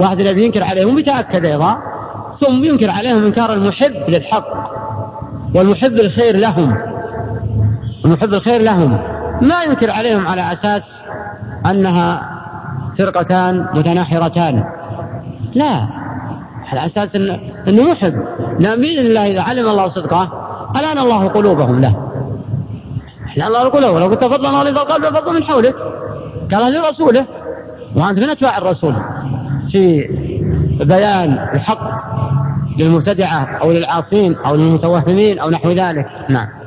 واحد الذي ينكر عليهم ويتأكد أيضا. ثم ينكر عليهم إنكار المحب للحق والمحب الخير لهم. المحب الخير لهم. ما ينكر عليهم على أساس أنها فرقتان متناحرتان. لا. على أساس أنه محب. لأن بإذن الله إذا علم الله صدقه ألان الله قلوبهم له. ألان الله القلوب. ولو كنت فضلا غليظ القلب فضل من حولك. قال لرسوله. وأنت من أتباع الرسول. في بيان الحق للمبتدعة أو للعاصين أو للمتوهمين أو نحو ذلك. نعم.